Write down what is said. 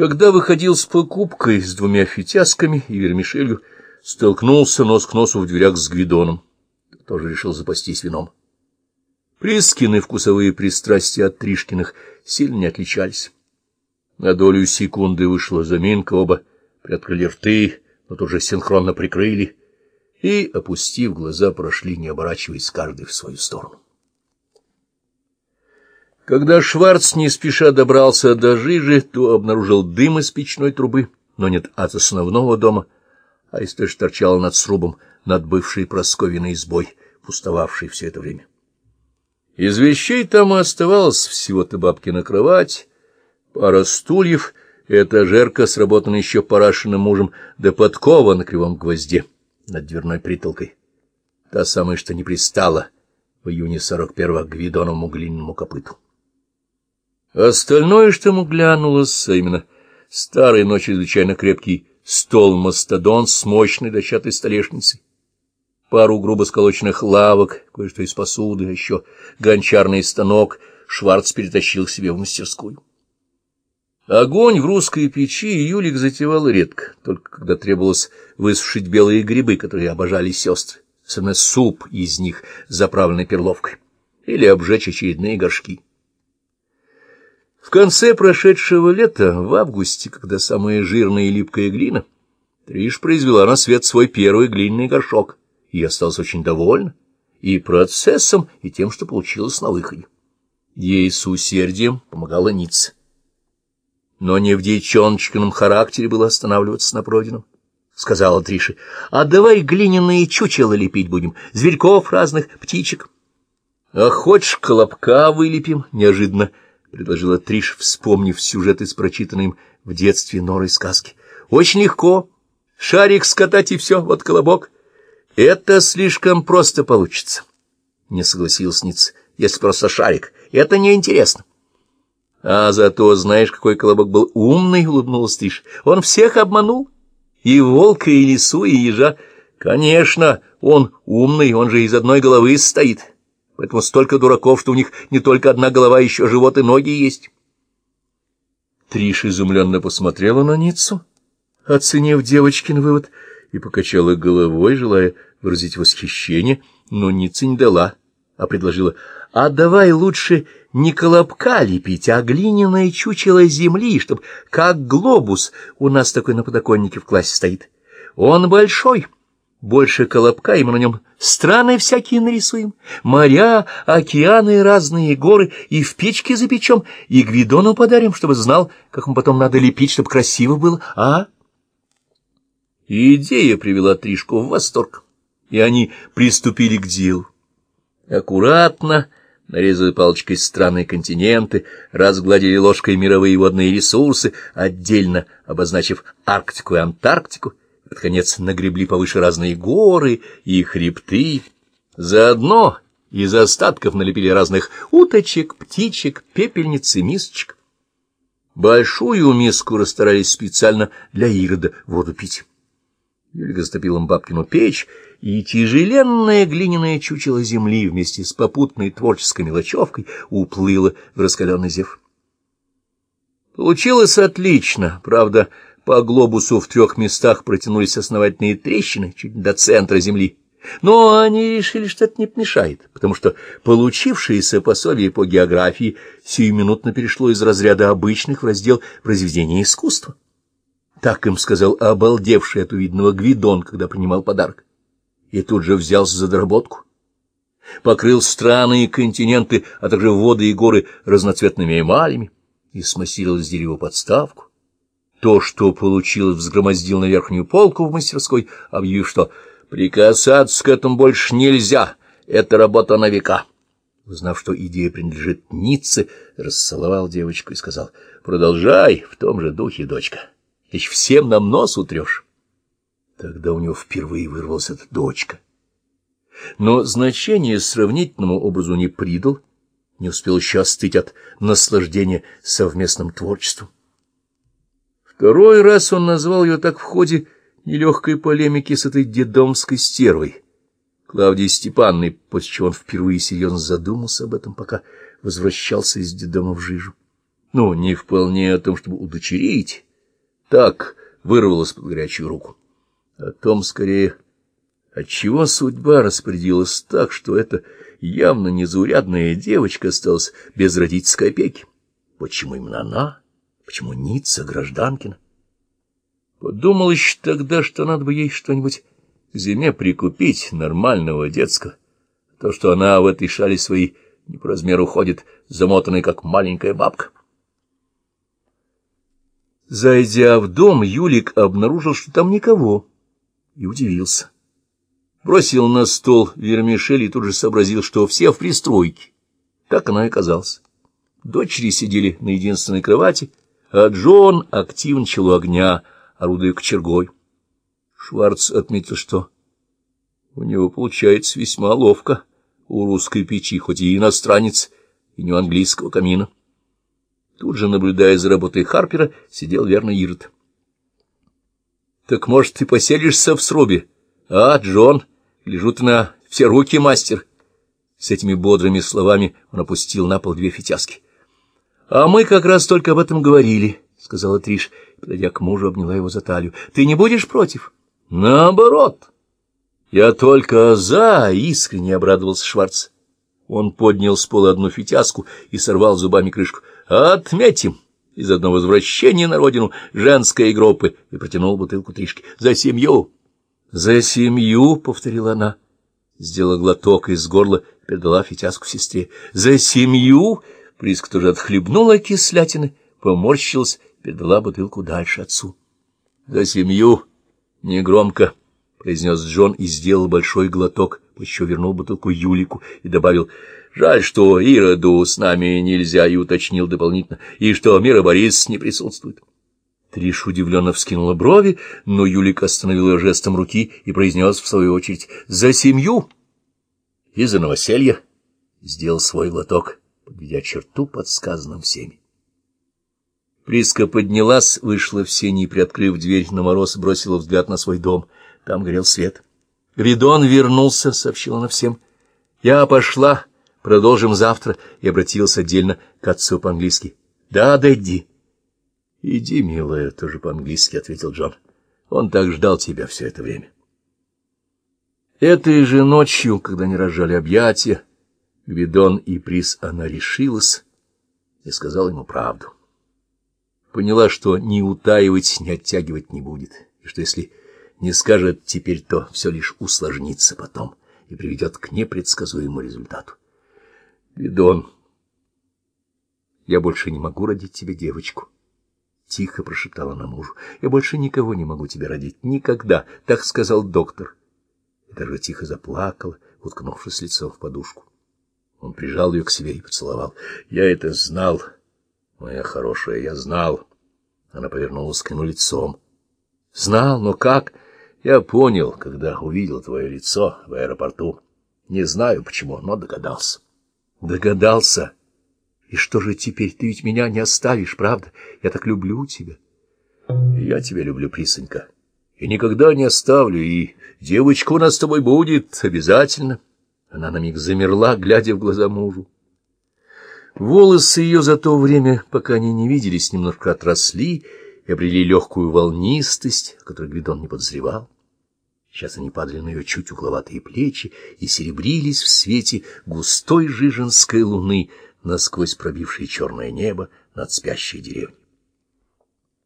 Когда выходил с покупкой с двумя фитясками и вермишелью, столкнулся нос к носу в дверях с Гвидоном. Тоже решил запастись вином. Прискины вкусовые пристрастия от Тришкиных сильно не отличались. На долю секунды вышла заминка, оба приоткрыли рты, но тут же синхронно прикрыли и, опустив глаза, прошли, не оборачиваясь каждый в свою сторону. Когда Шварц не спеша добрался до жижи, то обнаружил дым из печной трубы, но нет от основного дома, а из той же торчала над срубом, над бывшей просковиной избой, пустовавшей все это время. Из вещей там оставалось всего-то бабкина кровать, пара стульев и этажерка, сработанная еще парашиным мужем, да подкова на кривом гвозде над дверной притолкой. Та самая, что не пристала в июне сорок первого к Гвидоновому глиняному копыту. Остальное, что ему глянулось, а именно старый, но чрезвычайно крепкий стол-мастодон с мощной дощатой столешницей, пару грубо сколоченных лавок, кое-что из посуды, а еще гончарный станок Шварц перетащил себе в мастерскую. Огонь в русской печи Юлик затевал редко, только когда требовалось высушить белые грибы, которые обожали сестры, особенно суп из них, заправленный перловкой, или обжечь очередные горшки. В конце прошедшего лета, в августе, когда самая жирная и липкая глина, Триш произвела на свет свой первый глиняный горшок, и осталась очень довольна и процессом, и тем, что получилось на выходе. Ей с усердием помогала Ницца. Но не в девчоночкином характере было останавливаться на пройденном. — сказала Триша. — А давай глиняные чучела лепить будем, зверьков разных, птичек. — А хочешь, колобка вылепим? — неожиданно предложила Триш, вспомнив сюжет из прочитанной им в детстве норой сказки. — Очень легко. Шарик скатать и все, вот колобок. — Это слишком просто получится, — не согласился Ниц. — Если просто шарик, это неинтересно. А зато знаешь, какой колобок был умный, — улыбнулась Триш. Он всех обманул. И волка, и лису, и ежа. Конечно, он умный, он же из одной головы стоит. Поэтому столько дураков, что у них не только одна голова, а еще живот и ноги есть. Триш изумленно посмотрела на Ниццу, оценив девочкин вывод, и покачала головой, желая выразить восхищение, но Ницца не дала, а предложила, «А давай лучше не колобка лепить, а глиняное чучело земли, чтоб как глобус у нас такой на подоконнике в классе стоит. Он большой, больше колобка, и мы на нем страны всякие нарисуем, моря, океаны, разные горы, и в печке запечем, и Гвидону подарим, чтобы знал, как ему потом надо лепить, чтобы красиво было, а?» идея привела Тришку в восторг, и они приступили к делу. Аккуратно нарезали палочкой странные континенты, разгладили ложкой мировые водные ресурсы, отдельно обозначив Арктику и Антарктику, под конец нагребли повыше разные горы и хребты. Заодно из остатков налепили разных уточек, птичек, пепельниц и мисочек. Большую миску расстарались специально для Ирода воду пить. Юлька затопила бабкину печь, и тяжеленное глиняное чучело земли вместе с попутной творческой мелочевкой уплыло в раскаленный зев. Получилось отлично, правда, по глобусу в трех местах протянулись основательные трещины, чуть до центра земли. Но они решили, что это не помешает, потому что получившееся пособие по географии сиюминутно перешло из разряда обычных в раздел произведения искусства. Так им сказал обалдевший от увиденного Гвидон, когда принимал подарок. И тут же взялся за доработку. Покрыл страны и континенты, а также воды и горы разноцветными эмалями и смассировал с дерева подставку. То, что получилось, взгромоздил на верхнюю полку в мастерской, объявив, что прикасаться к этому больше нельзя, это работа на века. Узнав, что идея принадлежит Ницце, расцеловал девочку и сказал, «Продолжай в том же духе, дочка» еще всем нам нос утрешь. Тогда у него впервые вырвалась эта дочка. Но значение сравнительному образу не придал, не успел еще остыть от наслаждения совместным творчеством. Второй раз он назвал ее так в ходе нелегкой полемики с этой дедомской стервой, Клавдией Степанной, после чего он впервые серьезно задумался об этом, пока возвращался из дедома в жижу. Ну, не вполне о том, чтобы удочерить, Так вырвалось под горячую руку. О том, скорее, отчего судьба распорядилась так, что эта явно незаурядная девочка осталась без родительской опеки. Почему именно она? Почему Ницца, гражданкина? Подумалось тогда, что надо бы ей что-нибудь к зиме прикупить, нормального, детского. То, что она в этой шале своей не по размеру ходит, замотанной, как маленькая бабка. Зайдя в дом, Юлик обнаружил, что там никого, и удивился. Бросил на стол вермишель и тут же сообразил, что все в пристройке. Так она и оказалась. Дочери сидели на единственной кровати, а Джон активничал у огня, орудуя кочергой. Шварц отметил, что у него получается весьма ловко у русской печи, хоть и иностранец, и не у английского камина. Тут же, наблюдая за работой Харпера, сидел верно Ирод. — Так, может, ты поселишься в срубе? А, Джон, лежу ты на все руки, мастер. С этими бодрыми словами он опустил на пол две фитяски. — А мы как раз только об этом говорили, — сказала Триш, подойдя к мужу, обняла его за талию. — Ты не будешь против? — Наоборот. — Я только за, — искренне обрадовался Шварц. Он поднял с пола одну фитяску и сорвал зубами крышку. Отметим из одного возвращения на родину женской группы и протянул бутылку тришки. За семью! За семью, — повторила она. Сделала глоток из горла и передала фитяску сестре. За семью! Приска тоже отхлебнула кислятины, поморщилась, передала бутылку дальше отцу. За семью! Негромко, — произнес Джон и сделал большой глоток, еще вернул бутылку Юлику и добавил — Жаль, что Ироду с нами нельзя, и уточнил дополнительно, и что Мира Борис не присутствует. Триш удивленно вскинула брови, но Юлик остановил ее жестом руки и произнес в свою очередь «За семью!» и «За новоселье!» сделал свой глоток, подведя черту под сказанным всеми. Приска поднялась, вышла в сени и, приоткрыв дверь на мороз, бросила взгляд на свой дом. Там горел свет. «Гвидон вернулся», — сообщила она всем. «Я пошла». Продолжим завтра, и обратился отдельно к отцу по-английски. — Да, Дэдди. — Иди, милая, тоже по-английски, — ответил Джон. Он так ждал тебя все это время. Этой же ночью, когда они разжали объятия, Гвидон и Приз, она решилась и сказала ему правду. Поняла, что ни утаивать, ни оттягивать не будет, и что если не скажет теперь, то все лишь усложнится потом и приведет к непредсказуемому результату. Видон, я больше не могу родить тебе девочку. Тихо прошептала на мужу. Я больше никого не могу тебе родить. Никогда. Так сказал доктор. И даже тихо заплакала, уткнувшись лицом в подушку. Он прижал ее к себе и поцеловал. Я это знал, моя хорошая, я знал. Она повернулась к нему лицом. Знал, но как? Я понял, когда увидел твое лицо в аэропорту. Не знаю почему, но догадался. Догадался. И что же теперь? Ты ведь меня не оставишь, правда? Я так люблю тебя. Я тебя люблю, Присонька. И никогда не оставлю, и девочка у нас с тобой будет обязательно. Она на миг замерла, глядя в глаза мужу. Волосы ее за то время, пока они не виделись, немножко отросли и обрели легкую волнистость, о которой Гвидон не подозревал. Сейчас они падали на ее чуть угловатые плечи и серебрились в свете густой жиженской луны, насквозь пробившей черное небо над спящей деревней.